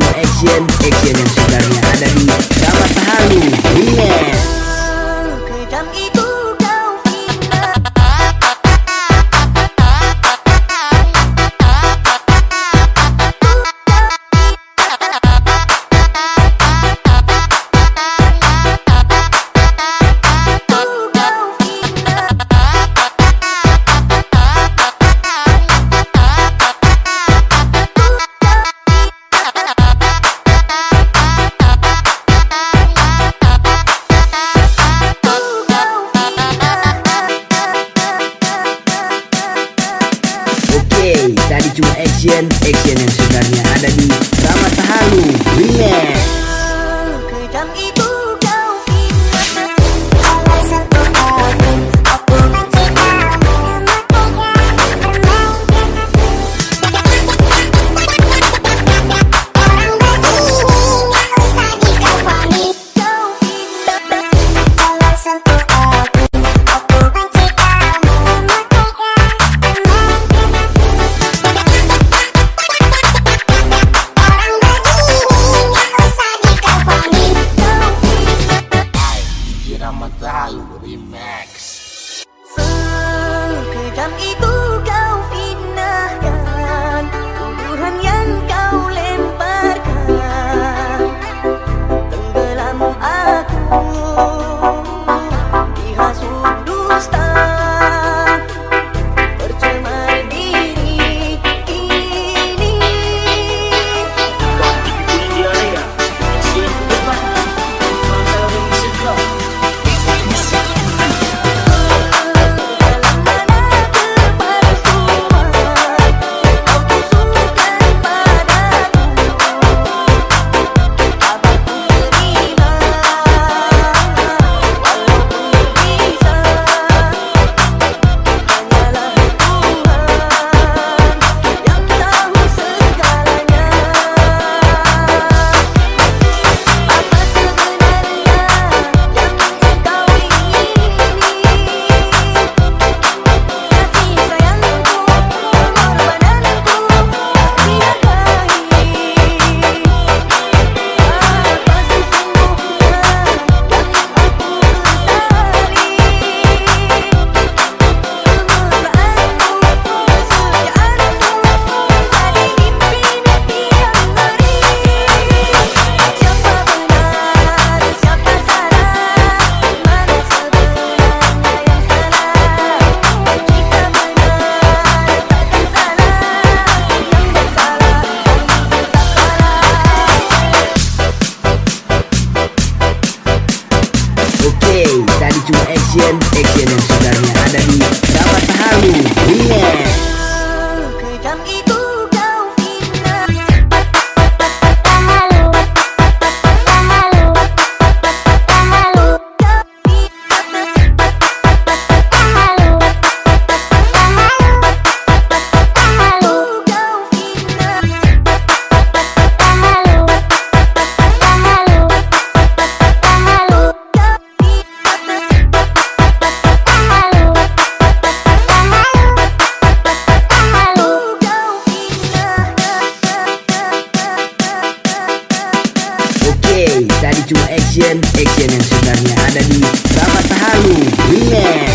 action Action yang sebenarnya ada di Ramat Halu Remix Kejam itu Irama Talu Remix Sekejam itu cuma action yang sebenarnya ada di Ramat Halu. Remix tadi cuma action Action yang sebenarnya ada di Ramat Halu Remix